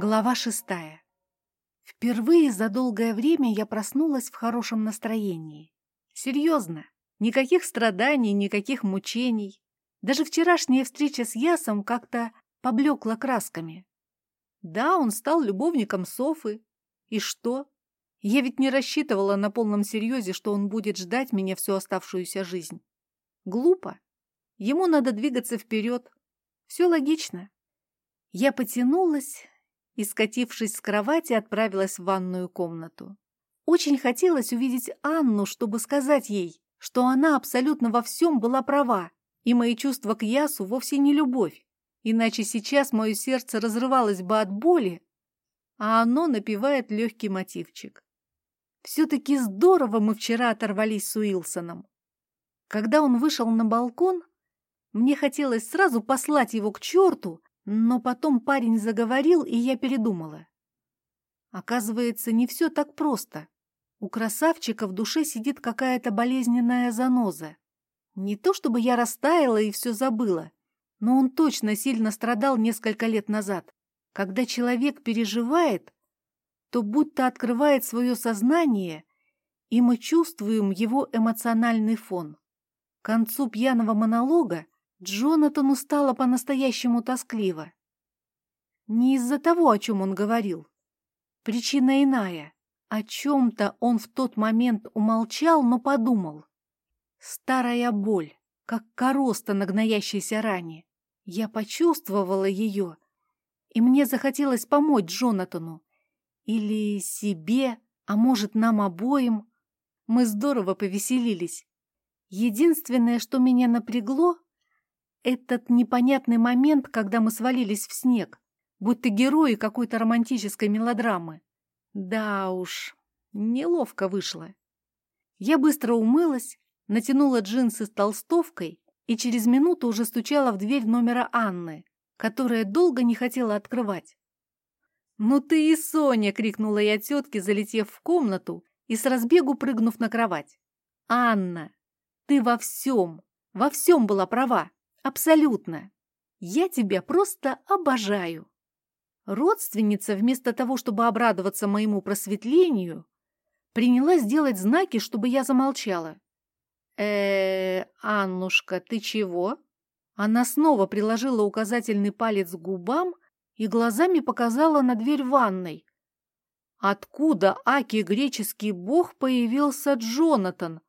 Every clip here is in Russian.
Глава шестая. Впервые за долгое время я проснулась в хорошем настроении. Серьезно, никаких страданий, никаких мучений. Даже вчерашняя встреча с Ясом как-то поблекла красками. Да, он стал любовником Софы. И что? Я ведь не рассчитывала на полном серьезе, что он будет ждать меня всю оставшуюся жизнь. Глупо. Ему надо двигаться вперед. Все логично. Я потянулась и, скатившись с кровати, отправилась в ванную комнату. Очень хотелось увидеть Анну, чтобы сказать ей, что она абсолютно во всем была права, и мои чувства к Ясу вовсе не любовь, иначе сейчас мое сердце разрывалось бы от боли, а оно напевает легкий мотивчик. Все-таки здорово мы вчера оторвались с Уилсоном. Когда он вышел на балкон, мне хотелось сразу послать его к черту, но потом парень заговорил, и я передумала. Оказывается, не все так просто. У красавчика в душе сидит какая-то болезненная заноза. Не то чтобы я растаяла и все забыла, но он точно сильно страдал несколько лет назад. Когда человек переживает, то будто открывает свое сознание, и мы чувствуем его эмоциональный фон. К концу пьяного монолога Джонатану стало по-настоящему тоскливо. Не из-за того, о чем он говорил. Причина иная. О чем-то он в тот момент умолчал, но подумал. Старая боль, как короста на гноящейся ране. Я почувствовала ее, и мне захотелось помочь Джонатану. Или себе, а может, нам обоим. Мы здорово повеселились. Единственное, что меня напрягло, этот непонятный момент, когда мы свалились в снег, будто герои какой-то романтической мелодрамы. Да уж, неловко вышло. Я быстро умылась, натянула джинсы с толстовкой и через минуту уже стучала в дверь номера Анны, которая долго не хотела открывать. «Ну ты и Соня!» — крикнула я тетке, залетев в комнату и с разбегу прыгнув на кровать. «Анна, ты во всем, во всем была права, абсолютно. Я тебя просто обожаю!» Родственница, вместо того, чтобы обрадоваться моему просветлению, принялась делать знаки, чтобы я замолчала. э, -э Аннушка, ты чего?» Она снова приложила указательный палец к губам и глазами показала на дверь ванной. Откуда, Аки, греческий бог, появился Джонатан?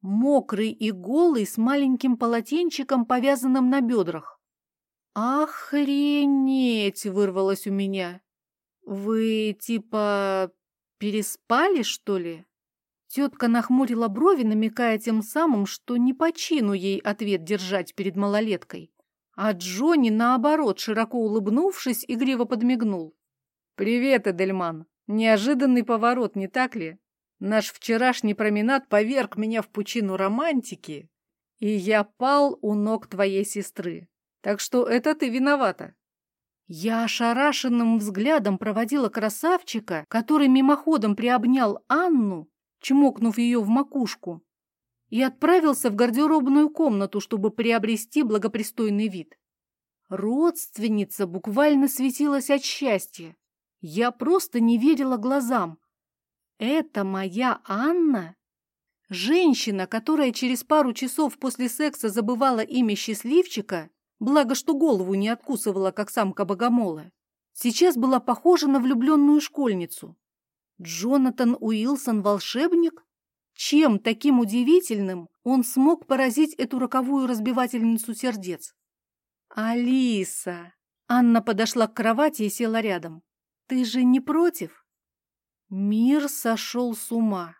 Мокрый и голый, с маленьким полотенчиком, повязанным на бедрах. «Охренеть!» — вырвалось у меня. «Вы, типа, переспали, что ли?» Тетка нахмурила брови, намекая тем самым, что не по чину ей ответ держать перед малолеткой. А Джонни, наоборот, широко улыбнувшись, игриво подмигнул. «Привет, Эдельман! Неожиданный поворот, не так ли? Наш вчерашний променад поверг меня в пучину романтики, и я пал у ног твоей сестры. Так что это ты виновата». Я ошарашенным взглядом проводила красавчика, который мимоходом приобнял Анну, чмокнув ее в макушку, и отправился в гардеробную комнату, чтобы приобрести благопристойный вид. Родственница буквально светилась от счастья. Я просто не верила глазам. Это моя Анна? Женщина, которая через пару часов после секса забывала имя счастливчика, благо что голову не откусывала, как самка богомола, сейчас была похожа на влюбленную школьницу. Джонатан Уилсон волшебник? Чем таким удивительным он смог поразить эту роковую разбивательницу сердец? Алиса! Анна подошла к кровати и села рядом. Ты же не против? Мир сошел с ума.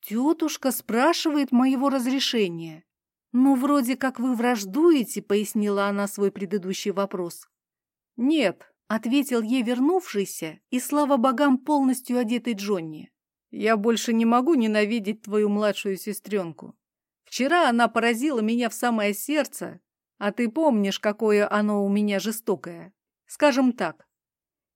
Тетушка спрашивает моего разрешения. «Ну, вроде как вы враждуете», — пояснила она свой предыдущий вопрос. «Нет, — ответил ей вернувшийся и, слава богам, полностью одетый Джонни. «Я больше не могу ненавидеть твою младшую сестренку. Вчера она поразила меня в самое сердце, а ты помнишь, какое оно у меня жестокое. Скажем так,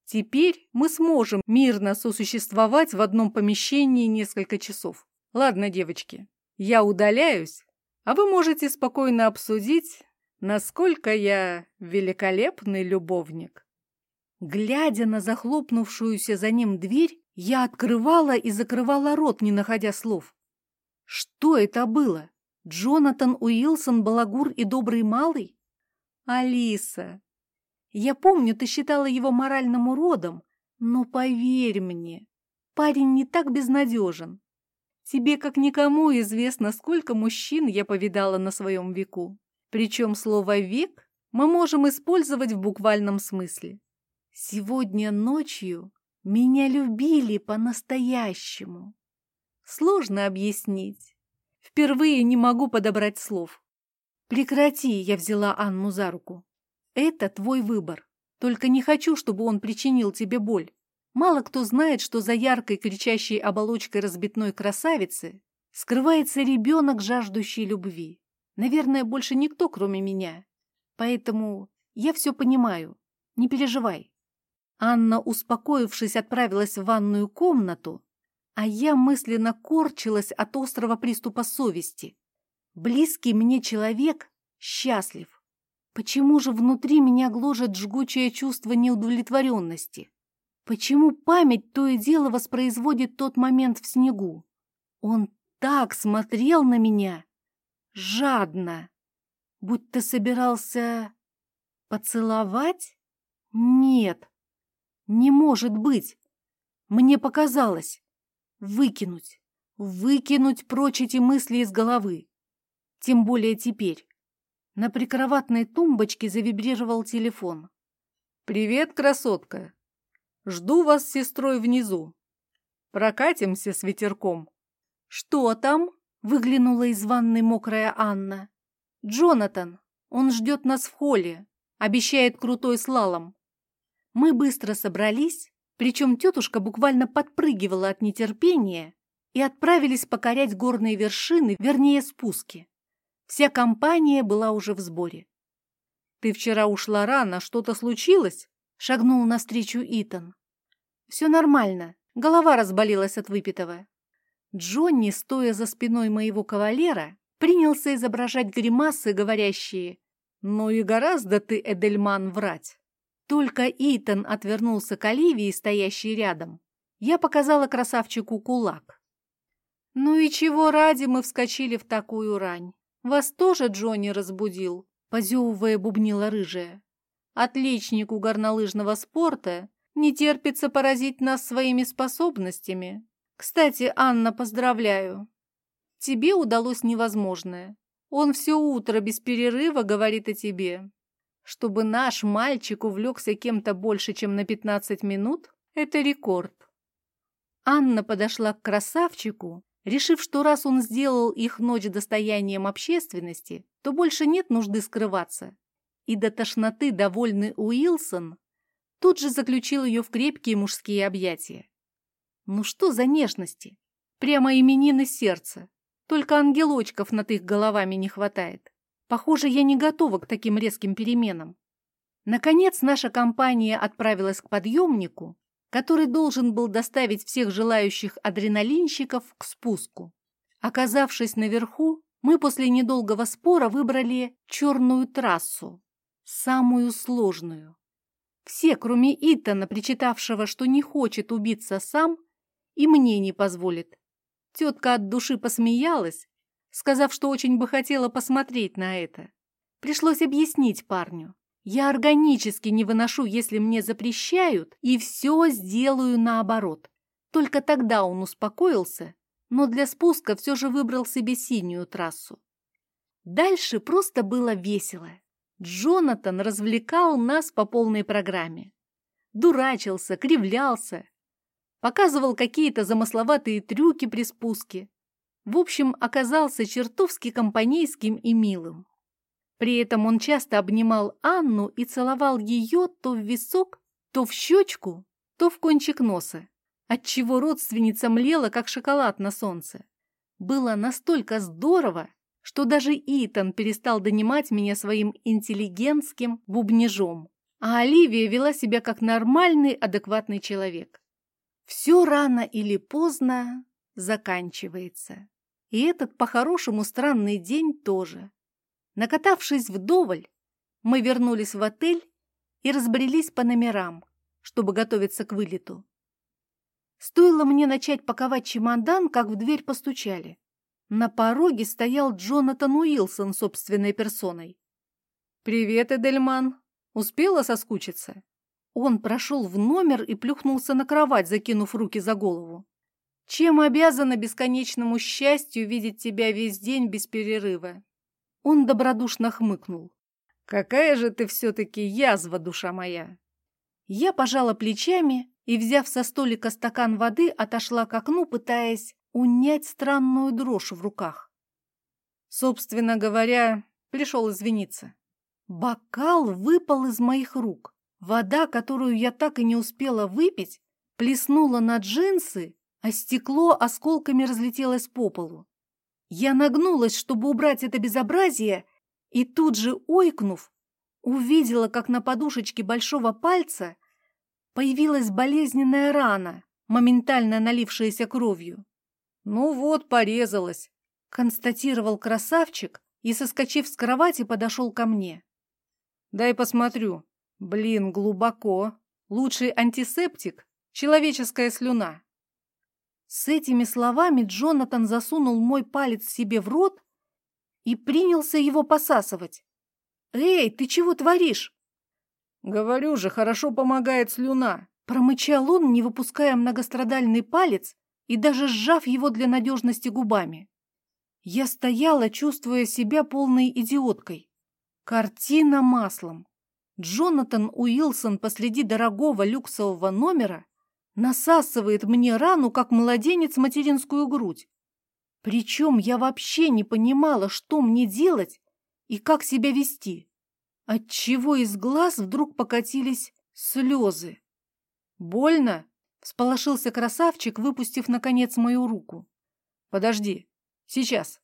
теперь мы сможем мирно сосуществовать в одном помещении несколько часов. Ладно, девочки, я удаляюсь, а вы можете спокойно обсудить, насколько я великолепный любовник». Глядя на захлопнувшуюся за ним дверь, я открывала и закрывала рот, не находя слов. Что это было? Джонатан Уилсон, балагур и добрый малый? Алиса, я помню, ты считала его моральным уродом, но поверь мне, парень не так безнадежен. Тебе, как никому, известно, сколько мужчин я повидала на своем веку. Причем слово «век» мы можем использовать в буквальном смысле. Сегодня ночью меня любили по-настоящему. Сложно объяснить. Впервые не могу подобрать слов. Прекрати, я взяла Анну за руку. Это твой выбор. Только не хочу, чтобы он причинил тебе боль. Мало кто знает, что за яркой кричащей оболочкой разбитной красавицы скрывается ребенок, жаждущий любви. Наверное, больше никто, кроме меня. Поэтому я все понимаю. Не переживай. Анна, успокоившись, отправилась в ванную комнату, а я мысленно корчилась от острого приступа совести. Близкий мне человек счастлив. Почему же внутри меня гложет жгучее чувство неудовлетворенности? Почему память то и дело воспроизводит тот момент в снегу? Он так смотрел на меня, жадно, будто собирался поцеловать? Нет, не может быть. Мне показалось. Выкинуть, выкинуть прочь эти мысли из головы. Тем более теперь. На прикроватной тумбочке завибрировал телефон. «Привет, красотка! Жду вас с сестрой внизу. Прокатимся с ветерком». «Что там?» — выглянула из ванной мокрая Анна. «Джонатан, он ждет нас в холле, обещает крутой слалом. Мы быстро собрались, причем тетушка буквально подпрыгивала от нетерпения и отправились покорять горные вершины, вернее спуски. Вся компания была уже в сборе. «Ты вчера ушла рано, что-то случилось?» — шагнул навстречу Итан. «Все нормально, голова разболелась от выпитого». Джонни, стоя за спиной моего кавалера, принялся изображать гримасы, говорящие «Ну и гораздо ты, Эдельман, врать». Только Итан отвернулся к Оливии, стоящей рядом. Я показала красавчику кулак. «Ну и чего ради мы вскочили в такую рань? Вас тоже Джонни разбудил?» Позевывая, бубнила рыжая. «Отличнику горнолыжного спорта не терпится поразить нас своими способностями. Кстати, Анна, поздравляю. Тебе удалось невозможное. Он все утро без перерыва говорит о тебе. Чтобы наш мальчик увлекся кем-то больше, чем на 15 минут, это рекорд. Анна подошла к красавчику, решив, что раз он сделал их ночь достоянием общественности, то больше нет нужды скрываться. И до тошноты довольный Уилсон тут же заключил ее в крепкие мужские объятия. Ну что за нежности? Прямо именины сердца. Только ангелочков над их головами не хватает. Похоже, я не готова к таким резким переменам. Наконец наша компания отправилась к подъемнику, который должен был доставить всех желающих адреналинщиков к спуску. Оказавшись наверху, мы после недолгого спора выбрали черную трассу, самую сложную. Все, кроме Итана, причитавшего, что не хочет убиться сам, и мне не позволит. Тетка от души посмеялась, сказав, что очень бы хотела посмотреть на это. Пришлось объяснить парню. Я органически не выношу, если мне запрещают, и все сделаю наоборот. Только тогда он успокоился, но для спуска все же выбрал себе синюю трассу. Дальше просто было весело. Джонатан развлекал нас по полной программе. Дурачился, кривлялся, показывал какие-то замысловатые трюки при спуске, в общем, оказался чертовски компанейским и милым. При этом он часто обнимал Анну и целовал ее то в висок, то в щечку, то в кончик носа, отчего родственница млела, как шоколад на солнце. Было настолько здорово, что даже Итан перестал донимать меня своим интеллигентским бубнежом, а Оливия вела себя как нормальный, адекватный человек. Все рано или поздно заканчивается. И этот по-хорошему странный день тоже. Накатавшись вдоволь, мы вернулись в отель и разбрелись по номерам. чтобы готовиться к вылету. Стоило мне начать паковать чемодан, как в дверь постучали. На пороге стоял Джонатан Уилсон собственной персоной. «Привет, Эдельман. Успела соскучиться?» Он прошел в номер и плюхнулся на кровать, закинув руки за голову. «Чем обязана бесконечному счастью видеть тебя весь день без перерыва?» Он добродушно хмыкнул. «Какая же ты все-таки язва, душа моя!» Я пожала плечами и, взяв со столика стакан воды, отошла к окну, пытаясь унять странную дрожь в руках. Собственно говоря, пришел извиниться. Бокал выпал из моих рук. Вода, которую я так и не успела выпить, плеснула на джинсы, а стекло осколками разлетелось по полу. Я нагнулась, чтобы убрать это безобразие, и тут же, ойкнув, увидела, как на подушечке большого пальца появилась болезненная рана, моментально налившаяся кровью. «Ну вот, порезалась», — констатировал красавчик и, соскочив с кровати, подошел ко мне. «Дай посмотрю. Блин, глубоко. Лучший антисептик — человеческая слюна». С этими словами Джонатан засунул мой палец себе в рот и принялся его посасывать. «Эй, ты чего творишь?» «Говорю же, хорошо помогает слюна», — промычал он, не выпуская многострадальный палец и даже сжав его для надежности губами. Я стояла, чувствуя себя полной идиоткой. Картина маслом. Джонатан Уилсон посреди дорогого люксового номера насасывает мне рану, как младенец материнскую грудь. Причем я вообще не понимала, что мне делать и как себя вести. Отчего из глаз вдруг покатились слезы. «Больно?» Сполошился красавчик, выпустив, наконец, мою руку. «Подожди, сейчас».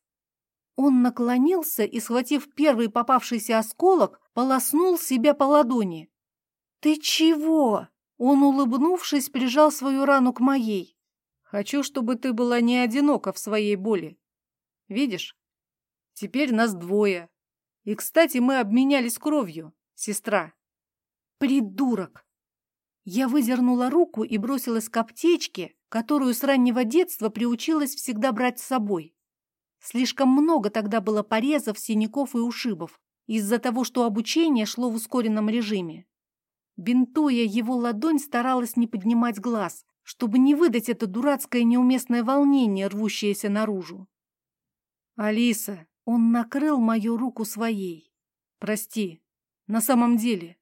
Он наклонился и, схватив первый попавшийся осколок, полоснул себя по ладони. «Ты чего?» Он, улыбнувшись, прижал свою рану к моей. «Хочу, чтобы ты была не одинока в своей боли. Видишь? Теперь нас двое. И, кстати, мы обменялись кровью, сестра». «Придурок!» Я выдернула руку и бросилась к аптечке, которую с раннего детства приучилась всегда брать с собой. Слишком много тогда было порезов, синяков и ушибов из-за того, что обучение шло в ускоренном режиме. Бинтуя его ладонь, старалась не поднимать глаз, чтобы не выдать это дурацкое неуместное волнение, рвущееся наружу. «Алиса!» Он накрыл мою руку своей. «Прости. На самом деле,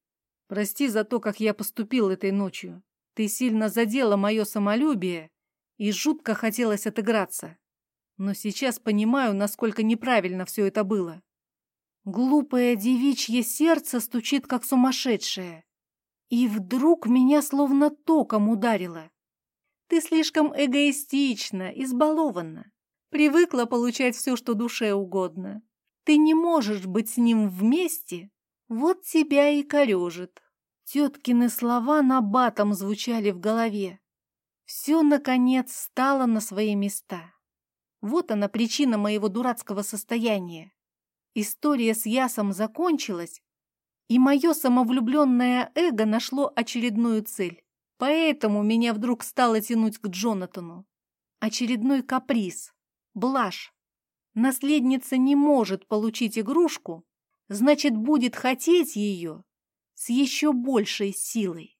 Прости за то, как я поступил этой ночью. Ты сильно задела мое самолюбие, и жутко хотелось отыграться. Но сейчас понимаю, насколько неправильно все это было. Глупое девичье сердце стучит, как сумасшедшее. И вдруг меня словно током ударило. Ты слишком эгоистична, избалована. Привыкла получать все, что душе угодно. Ты не можешь быть с ним вместе, вот тебя и корежит. Теткины слова на батом звучали в голове. Все, наконец, стало на свои места. Вот она причина моего дурацкого состояния. История с Ясом закончилась, и мое самовлюбленное эго нашло очередную цель. Поэтому меня вдруг стало тянуть к Джонатану. Очередной каприз, блажь. Наследница не может получить игрушку, значит, будет хотеть ее с еще большей силой.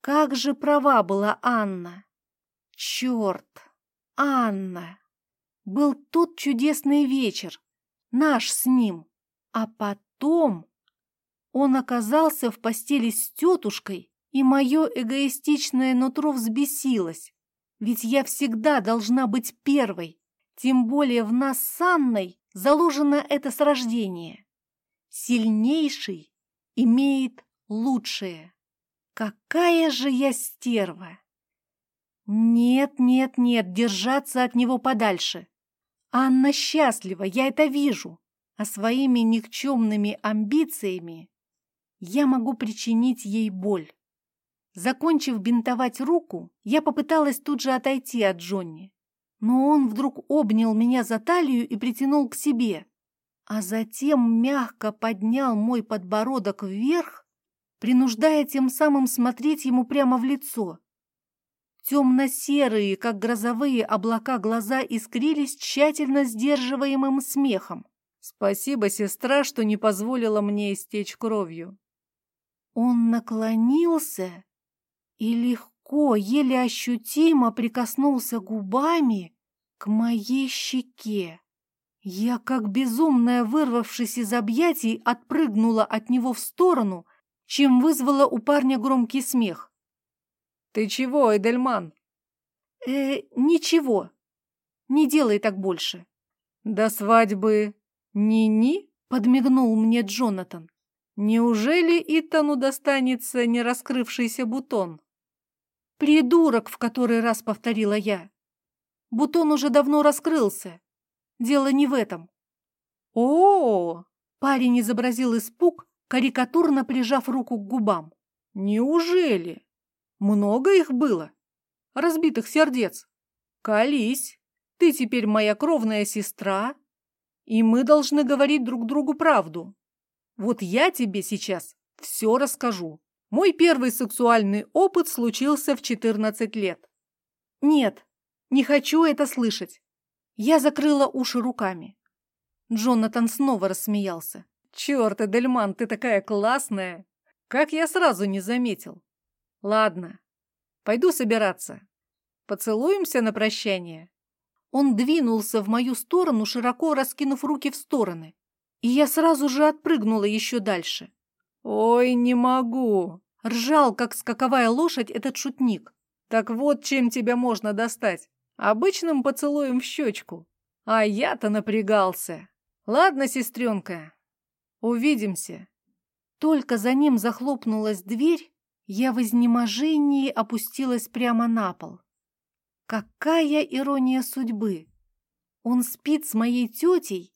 Как же права была Анна! Черт! Анна! Был тот чудесный вечер, наш с ним, а потом он оказался в постели с тетушкой, и мое эгоистичное нутро взбесилось, ведь я всегда должна быть первой, тем более в нас с Анной заложено это с рождения. Сильнейший имеет лучшее. Какая же я стерва! Нет, нет, нет, держаться от него подальше. Анна счастлива, я это вижу, а своими никчемными амбициями я могу причинить ей боль. Закончив бинтовать руку, я попыталась тут же отойти от Джонни, но он вдруг обнял меня за талию и притянул к себе, а затем мягко поднял мой подбородок вверх, принуждая тем самым смотреть ему прямо в лицо. Темно-серые, как грозовые облака, глаза искрились тщательно сдерживаемым смехом. «Спасибо, сестра, что не позволила мне истечь кровью». Он наклонился и легко, еле ощутимо прикоснулся губами к моей щеке. Я, как безумная, вырвавшись из объятий, отпрыгнула от него в сторону, чем вызвала у парня громкий смех. «Ты чего, Эдельман?» «Э, ничего. Не делай так больше». «До свадьбы Ни-Ни?» — подмигнул мне Джонатан. «Неужели Итану достанется не раскрывшийся бутон?» «Придурок!» — в который раз повторила я. «Бутон уже давно раскрылся. Дело не в этом». О, -о, -о Парень изобразил испуг, карикатурно прижав руку к губам. «Неужели?» Много их было? Разбитых сердец. Колись, ты теперь моя кровная сестра, и мы должны говорить друг другу правду. Вот я тебе сейчас все расскажу. Мой первый сексуальный опыт случился в 14 лет. Нет, не хочу это слышать. Я закрыла уши руками. Джонатан снова рассмеялся. Черт, Эдельман, ты такая классная! Как я сразу не заметил. Ладно, пойду собираться. Поцелуемся на прощание. Он двинулся в мою сторону, широко раскинув руки в стороны, и я сразу же отпрыгнула еще дальше. «Ой, не могу!» — ржал, как скаковая лошадь, этот шутник. «Так вот, чем тебя можно достать. Обычным поцелуем в щечку. А я-то напрягался. Ладно, сестренка, увидимся». Только за ним захлопнулась дверь, я в изнеможении опустилась прямо на пол. Какая ирония судьбы! Он спит с моей тетей,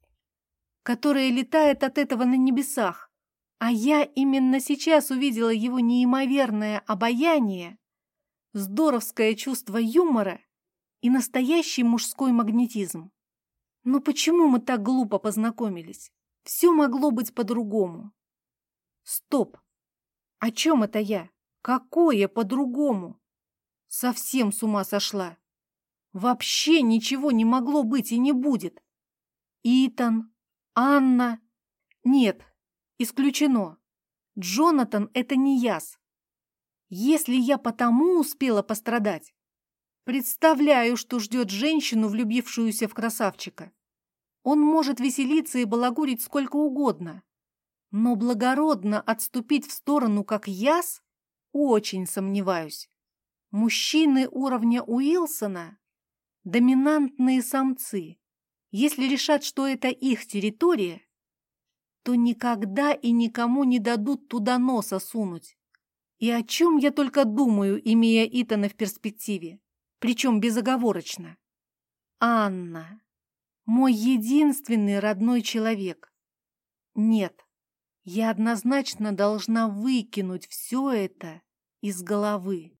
которая летает от этого на небесах, а я именно сейчас увидела его неимоверное обаяние, здоровское чувство юмора и настоящий мужской магнетизм. Но почему мы так глупо познакомились? Все могло быть по-другому. Стоп! О чем это я? Какое по-другому? Совсем с ума сошла. Вообще ничего не могло быть и не будет. Итан, Анна. Нет, исключено. Джонатан — это не яс. Если я потому успела пострадать, представляю, что ждет женщину, влюбившуюся в красавчика. Он может веселиться и балагурить сколько угодно, но благородно отступить в сторону, как яс, очень сомневаюсь. Мужчины уровня Уилсона – доминантные самцы. Если решат, что это их территория, то никогда и никому не дадут туда носа сунуть. И о чем я только думаю, имея Итана в перспективе, причем безоговорочно. Анна, мой единственный родной человек. Нет, я однозначно должна выкинуть все это из головы.